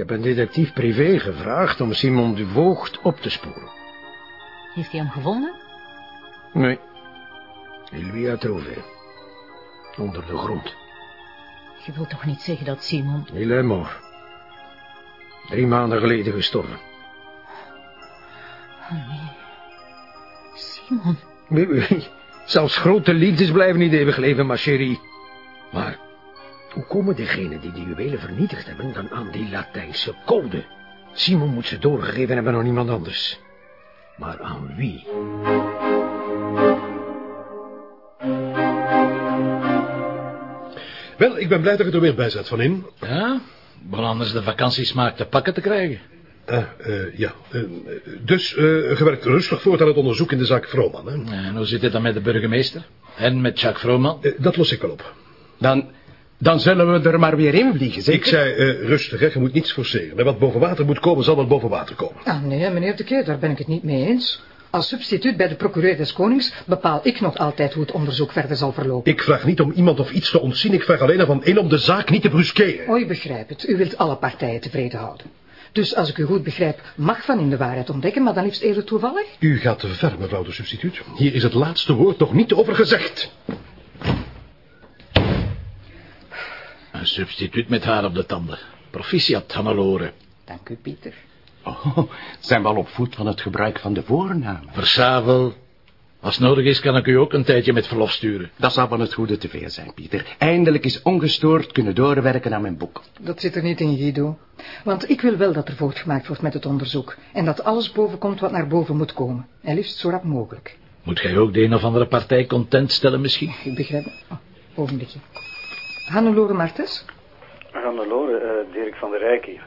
heb een detectief privé gevraagd om Simon de Voogd op te sporen. Heeft hij hem gevonden? Nee. Il lui a trouvé. Onder de grond. Je wilt toch niet zeggen dat Simon... Il est mort. Drie maanden geleden gestorven. Oh nee. Simon. Oui, oui. Zelfs grote liefdes blijven niet eeuwig leven, ma chérie. Maar hoe komen degenen die die juwelen vernietigd hebben dan aan die Latijnse code? Simon moet ze doorgegeven hebben aan iemand anders. Maar aan wie? Wel, ik ben blij dat je er weer bij zit, Van In. Ja, wel anders de vakantiesmaak te pakken te krijgen. Ah, eh, ja. Eh, dus, eh je werkt rustig voort aan het onderzoek in de zaak Vrooman, hè? En hoe zit het dan met de burgemeester? En met Jacques Vrooman? Dat los ik wel op. Dan, dan zullen we er maar weer in vliegen, zeker? Ik zei eh, rustig, hè. Je moet niets forceren. Met wat boven water moet komen, zal wat boven water komen. Ah, nee, meneer de Keer, daar ben ik het niet mee eens. Als substituut bij de procureur des Konings bepaal ik nog altijd hoe het onderzoek verder zal verlopen. Ik vraag niet om iemand of iets te ontzien. Ik vraag alleen van één om de zaak niet te bruskeren. Oh, ik begrijp het. U wilt alle partijen tevreden houden. Dus als ik u goed begrijp, mag Van in de waarheid ontdekken, maar dan liefst eerder toevallig? U gaat te ver, mevrouw de substituut. Hier is het laatste woord nog niet over gezegd. Een substituut met haar op de tanden. Proficiat, Hannelore. Dank u, Pieter. Oh, zijn we al op voet van het gebruik van de voornaam? Versavel. Als nodig is, kan ik u ook een tijdje met verlof sturen. Dat zou van het goede te veel zijn, Pieter. Eindelijk is ongestoord kunnen doorwerken aan mijn boek. Dat zit er niet in, Guido. Want ik wil wel dat er voortgemaakt wordt met het onderzoek. En dat alles boven komt wat naar boven moet komen. En liefst zo rap mogelijk. Moet gij ook de een of andere partij content stellen misschien? Ik begrijp het. Oh, ogenblikje. Hannelore Martens? Hannelore, uh, Dirk van der Rijk hier.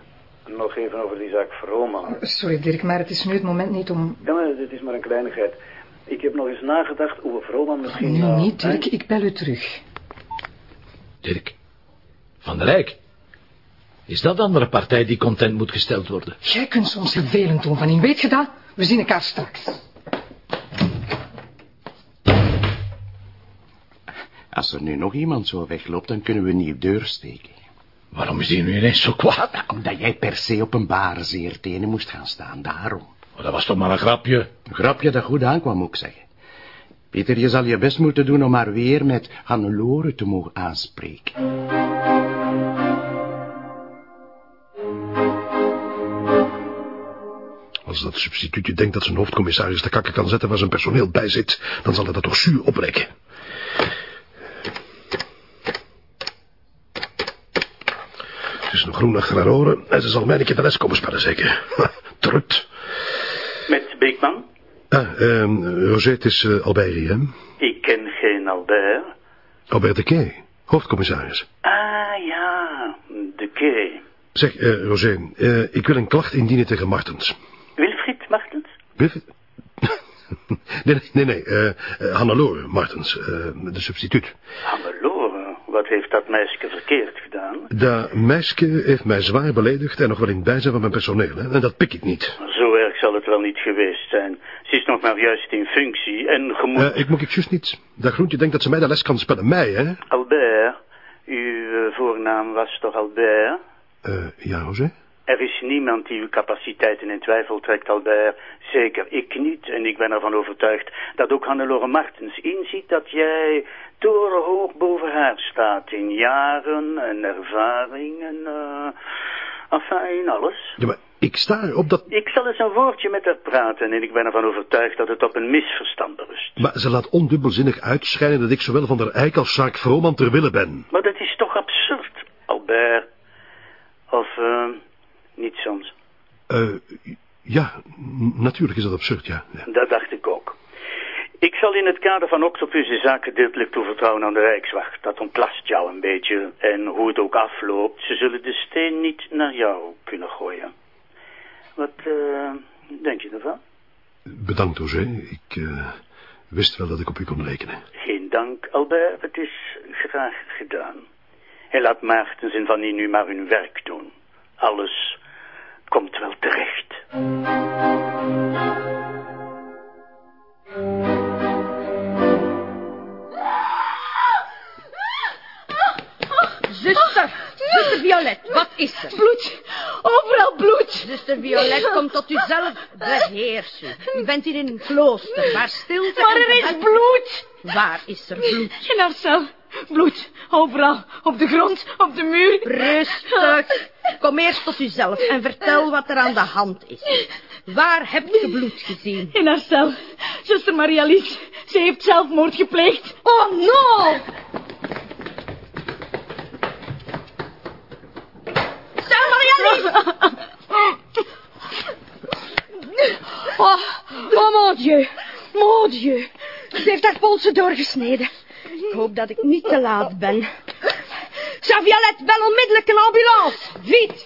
Nog even over die zaak Vrooman. Oh, sorry, Dirk, maar het is nu het moment niet om... Ja, maar dit is maar een kleinigheid. Ik heb nog eens nagedacht over Vrooman misschien... Nu nou, niet, Dirk. Ik bel u terug. Dirk. Van der Rijk. Is dat de andere partij die content moet gesteld worden? Jij kunt soms vervelend doen, Van in. Weet je dat? We zien elkaar straks. Als er nu nog iemand zo wegloopt, dan kunnen we een nieuw deur steken. Waarom is die nu ineens zo kwaad? Ja, omdat jij per se op een zeer tenen moest gaan staan, daarom. Oh, dat was toch maar een grapje? Een grapje dat goed aankwam, moet ik zeggen. Pieter, je zal je best moeten doen om haar weer met Hannelore te mogen aanspreken. Als dat substituutje denkt dat zijn hoofdcommissaris de kakken kan zetten waar zijn personeel bij zit, dan zal hij dat toch zuur opbreken. Het is nog groen achter haar oren en ze zal mij een keer de les komen spellen, zeker. Trut. Met Beekman? Ah, ehm, Roger, het is uh, Albert hier, hè? Ik ken geen Albert. Albert de Key, hoofdcommissaris. Ah, ja, de Kee. Zeg, eh, Roger, eh, ik wil een klacht indienen tegen Martens. Wilfried Martens? Wilfried? nee, nee, nee, nee. eh, Hannelore Martens, de substituut. Hannelore, wat heeft dat meisje verkeerd gedaan? Dat meisje heeft mij zwaar beledigd en nog wel in het bijzijn van mijn personeel. Hè? En dat pik ik niet. Zo erg zal het wel niet geweest zijn. Ze is nog maar juist in functie en je moet... Eh, ik moet ik juist niet. Dat groentje denkt dat ze mij de les kan spellen. Mij, hè? Albert, uw eh, voornaam was toch Albert? Eh, ja, Roger? Er is niemand die uw capaciteiten in twijfel trekt, Albert. Zeker ik niet. En ik ben ervan overtuigd dat ook Hannelore Martens inziet dat jij torenhoog boven haar staat. In jaren en ervaring en... eh enfin, in alles. Ja, maar ik sta erop dat... Ik zal eens een woordje met haar praten en ik ben ervan overtuigd dat het op een misverstand berust. Maar ze laat ondubbelzinnig uitschijnen dat ik zowel van der Eyck als Sjaak Vrooman ter wille ben. Maar dat is toch absurd, Albert? Of, eh, niet soms? Eh, ja, natuurlijk is dat absurd, ja. ja. Dat dacht ik ook. Ik zal in het kader van Octopus de zaak gedeeltelijk toevertrouwen aan de Rijkswacht. Dat ontlast jou een beetje. En hoe het ook afloopt, ze zullen de steen niet naar jou kunnen gooien. Wat eh, denk je ervan? Bedankt, Roger. Ik eh, wist wel dat ik op u kon rekenen. Geen dank, Albert. Het is graag gedaan. En laat Maartens en Van die nu maar hun werk doen. Alles Zuster Violet, kom tot uzelf. Beheers u. U bent hier in een klooster, waar stilte Maar er is bloed. Waar is er bloed? In haar cel. Bloed. Overal. Op de grond. Op de muur. Rustig. Kom eerst tot uzelf en vertel wat er aan de hand is. Waar hebt je bloed gezien? In haar cel. Zuster Maria Lies. Ze heeft zelfmoord gepleegd. Oh, no! Zuster Maria Lies! Oh, Dieu. Mon Dieu. Ze heeft haar polsen doorgesneden. Ik hoop dat ik niet te laat ben. Saviolet, bel onmiddellijk een ambulance. Vite.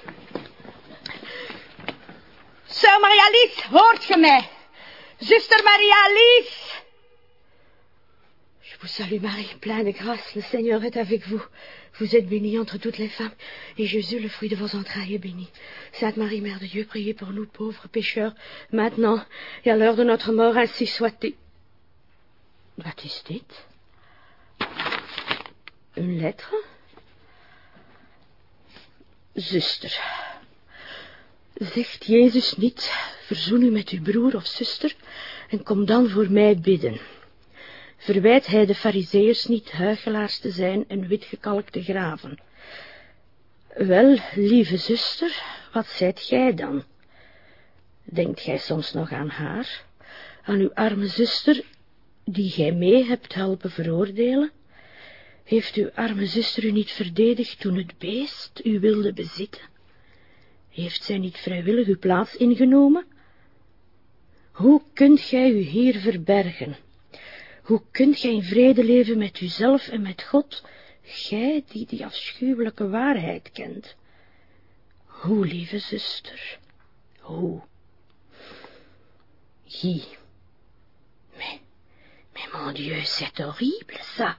Sœur Maria Lies, hoort ge mij? Zuster Maria Lies. Je vous salue Marie, pleine grâce, le Seigneur est avec vous. Vous êtes bénie entre toutes les femmes, et Jésus, le fruit de vos entrailles, est béni. Sainte Marie, Mère de Dieu, priez pour nous pauvres pécheurs, maintenant et à l'heure de notre mort, ainsi soit-il. Wat is dit? Een lettre? Zuster, zegt Jezus niet, verzoen u met uw broer of zuster en kom dan voor mij bidden. Verwijt hij de fariseërs niet huigelaars te zijn en witgekalkte graven. Wel, lieve zuster, wat zijt gij dan? Denkt gij soms nog aan haar, aan uw arme zuster, die gij mee hebt helpen veroordelen? Heeft uw arme zuster u niet verdedigd toen het beest u wilde bezitten? Heeft zij niet vrijwillig uw plaats ingenomen? Hoe kunt gij u hier verbergen? Hoe kunt gij in vrede leven met uzelf en met God, gij die die afschuwelijke waarheid kent? Hoe, lieve zuster, hoe? Hi. Mais, mais mon Dieu, c'est horrible, ça.